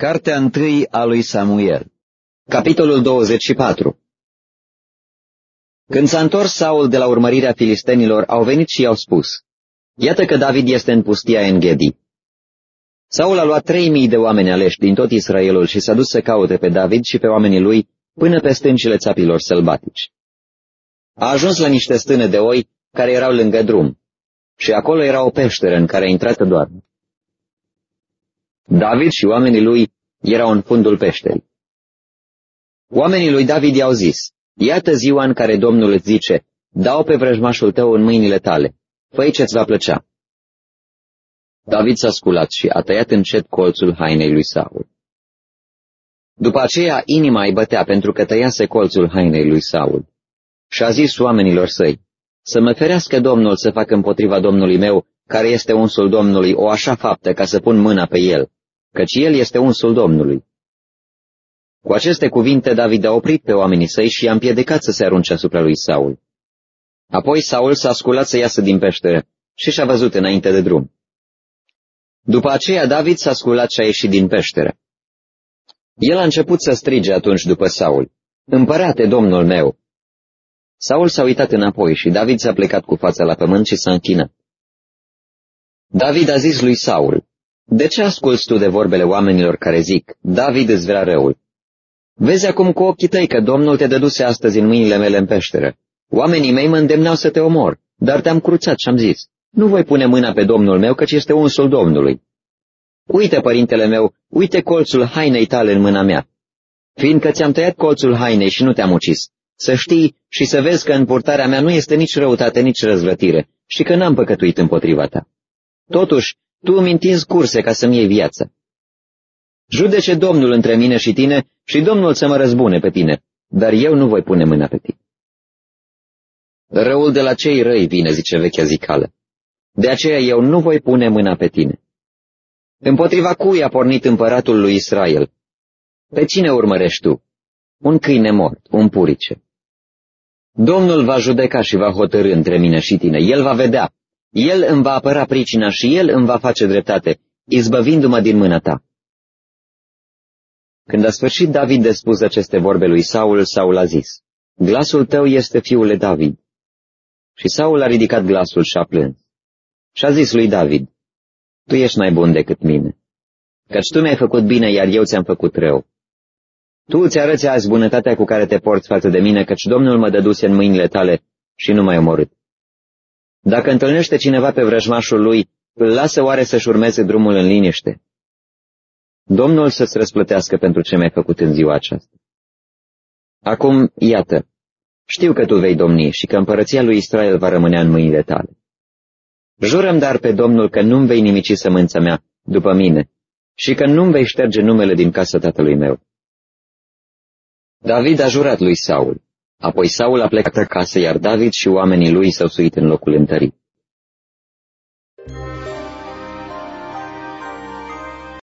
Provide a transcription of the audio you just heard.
Cartea întâi a lui Samuel Capitolul 24 Când s-a întors Saul de la urmărirea filistenilor, au venit și i-au spus, Iată că David este în pustia Engedi. Saul a luat trei mii de oameni aleși din tot Israelul și s-a dus să caute pe David și pe oamenii lui până pe stâncile țapilor sălbatici. A ajuns la niște stâne de oi care erau lângă drum și acolo era o peșteră în care a intrat doar. David și oamenii lui erau în fundul peșterii. Oamenii lui David i-au zis, iată ziua în care Domnul îți zice, dau pe vrăjmașul tău în mâinile tale, făi ce-ți va plăcea. David s-a sculat și a tăiat încet colțul hainei lui Saul. După aceea inima îi bătea pentru că tăiase colțul hainei lui Saul. Și a zis oamenilor săi, să mă ferească Domnul să fac împotriva Domnului meu, care este unsul Domnului, o așa faptă ca să pun mâna pe el, căci el este unsul Domnului. Cu aceste cuvinte David a oprit pe oamenii săi și i-a împiedicat să se arunce asupra lui Saul. Apoi Saul s-a sculat să iasă din peșteră și și-a văzut înainte de drum. După aceea David s-a sculat și a ieșit din peșteră. El a început să strige atunci după Saul, Împărate, domnul meu! Saul s-a uitat înapoi și David s-a plecat cu fața la pământ și s-a închinat. David a zis lui Saul, De ce asculți tu de vorbele oamenilor care zic, David îți vrea răul? Vezi acum cu ochii tăi că Domnul te dăduse astăzi în mâinile mele în peșteră. Oamenii mei mă îndemneau să te omor, dar te-am cruțat și am zis, nu voi pune mâna pe Domnul meu, căci este unsul Domnului. Uite, părintele meu, uite colțul hainei tale în mâna mea. Fiindcă ți-am tăiat colțul hainei și nu te-am ucis, să știi și să vezi că în purtarea mea nu este nici răutate, nici răzvrătire și că n-am păcătuit împotriva ta. Totuși, tu îmi întinzi curse ca să-mi iei viața. Judece Domnul între mine și tine și Domnul să mă răzbune pe tine, dar eu nu voi pune mâna pe tine. Răul de la cei răi vine, zice vechea zicală. De aceea eu nu voi pune mâna pe tine. Împotriva cui a pornit împăratul lui Israel? Pe cine urmărești tu? Un câine mort, un purice. Domnul va judeca și va hotărâ între mine și tine. El va vedea. El îmi va apăra pricina și El îmi va face dreptate, izbăvindu-mă din mâna ta. Când a sfârșit David de spus aceste vorbe lui Saul, Saul a zis, Glasul tău este fiule David. Și Saul a ridicat glasul și a plâns. Și a zis lui David, Tu ești mai bun decât mine, căci tu mi-ai făcut bine, iar eu ți-am făcut rău. Tu îți arăți azi bunătatea cu care te porți față de mine, căci Domnul mă dăduse în mâinile tale și nu m-ai omorât. Dacă întâlnește cineva pe vrăjmașul lui, îl lasă oare să-și urmeze drumul în liniște? Domnul să-ți răsplătească pentru ce mi-ai făcut în ziua aceasta. Acum, iată, știu că tu vei domni și că împărăția lui Israel va rămâne în mâinile tale. Jurăm dar pe Domnul că nu-mi vei nimici sămânța mea după mine și că nu-mi vei șterge numele din casa tatălui meu. David a jurat lui Saul. Apoi Saul a plecat acasă, iar David și oamenii lui s-au suit în locul întărit.